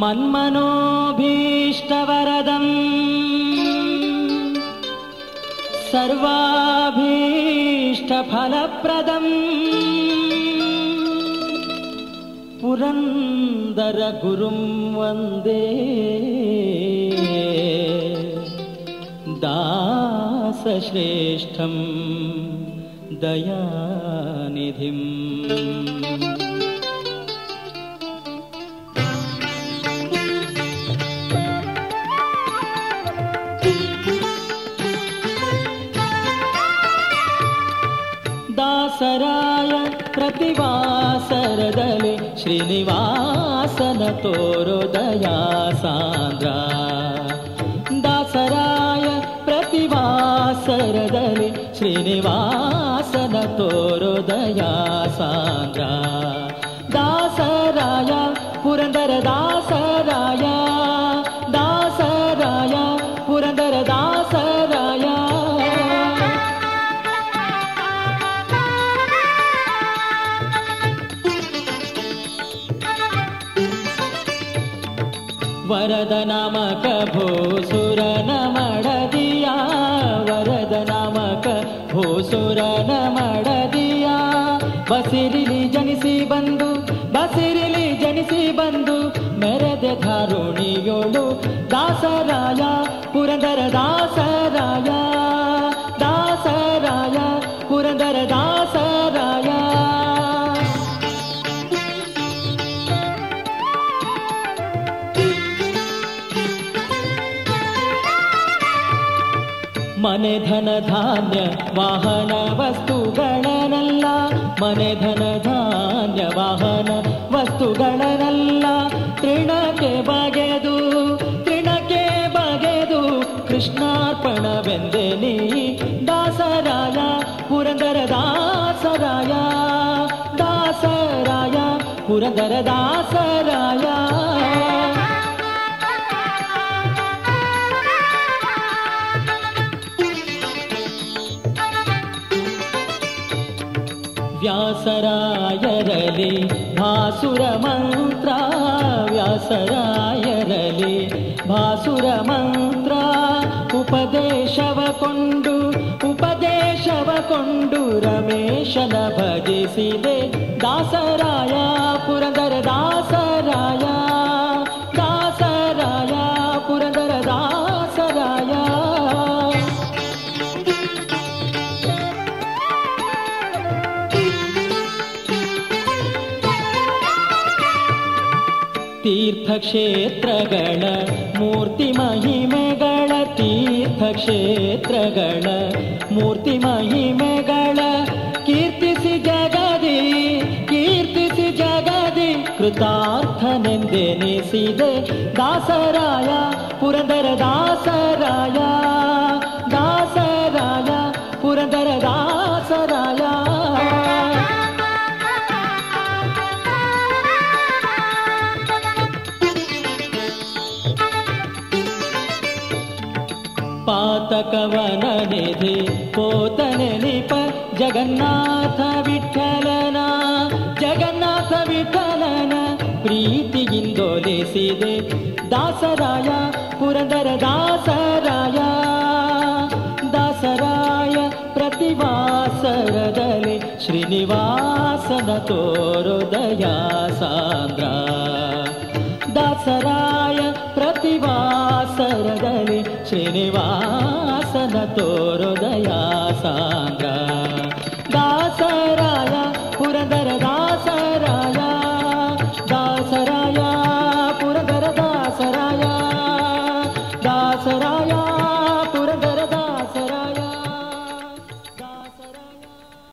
मन्मनोभीष्टवरदम् सर्वाभीष्टफलप्रदम् पुरन्दरगुरुं वन्दे दासश्रेष्ठं दयानिधिम् दासराय प्रतिवासरदले श्रीनिवासन तोरोदया सान्द्रा। दासराय प्रतिवासरदले श्रीनिवासन तोरोदया सान्द्रा। दासराय पुरन्दर दासराय ವರದ ನಾಮಕ ಭೂಸುರನ ಮಡದಿಯ ವರದ ನಾಮಕ ಭೂಸುರನ ಮಡದಿಯ ಬಸಿರಿಲಿ ಜನಿಸಿ ಬಂದು, ಬಸಿರಿಲಿ ಜನಿಸಿ ಬಂದು, ಮೆರೆದೆ ಧಾರುಣಿಯೋಳು ದಾಸರಾಯ, ಪುರಂದರ ದಾಸರಾಯ. ಮನೆ ಧನ ಧಾನ್ಯ ವಾಹನ ವಸ್ತುಗಳನಲ್ಲ ಮನೆ ಧನ ಧಾನ್ಯ ವಾಹನ ವಸ್ತುಗಳನಲ್ಲ ತೃಣಕ್ಕೆ ಬಗೆದು ತೃಣಕ್ಕೆ ಬಗೆದು ಕೃಷ್ಣಾರ್ಪಣವೆಂದೆ ನೀ ದಾಸರಾಯ ಪುರಂದರ ದಾಸರಾಯ ದಾಸರಾಯ ಪುರಂದರ ದಾಸರಾಯ ವ್ಯಾಸರಾಯರಲಿ ಭಾಸುರ ಮಂತ್ರ ವ್ಯಾಸರಾಯರಲಿ ಭಾಸುರ ಮಂತ್ರ ಉಪದೇಶವ ಕೊಂಡು ಉಪದೇಶವ ಕೊಂಡು ರಮೇಶನ ಭಜಿಸಿದೆ ದಾಸರಾಯ ಪುರಂದರ ದಾಸರಾಯ ತೀರ್ಥಕ್ಷೇತ್ರಗಳ ಮೂರ್ತಿ ಮಹಿಮೆಗಳ ತೀರ್ಥಕ್ಷೇತ್ರಗಳ ಮೂರ್ತಿ ಮಹಿಮೆಗಳ ಕೀರ್ತಿಸಿ ಜಗದಿ ಕೀರ್ತಿಸಿ ಜಗದಿ ಕೃತಾರ್ಥನೆಂದೆನಿಸಿದೆ ದಾಸರಾಯ ಪುರಂದರ ದಾಸರಾಯ ಪಾತಕವನ ನಿಧಿ ಪೋತನೆ ನಿಪ ಜಗನ್ನಾಥ ವಿಠಲನ ಜಗನ್ನಾಥ ವಿಠಲನ ಪ್ರೀತಿಯಿಂದೊಲಿಸಿದೆ ದಾಸರಾಯ ಪುರಂದರ ದಾಸರಾಯ ದಾಸರಾಯ ಪ್ರತಿವಾಸರದಲ್ಲಿ ಶ್ರೀನಿವಾಸನ ತೋರುದಯ ಸಾಂದ್ರ ದಾಸರಾಯ ಪ್ರತಿವಾಸರದಲ್ಲಿ ಶ್ರೀನಿವಾಸನ गया सा।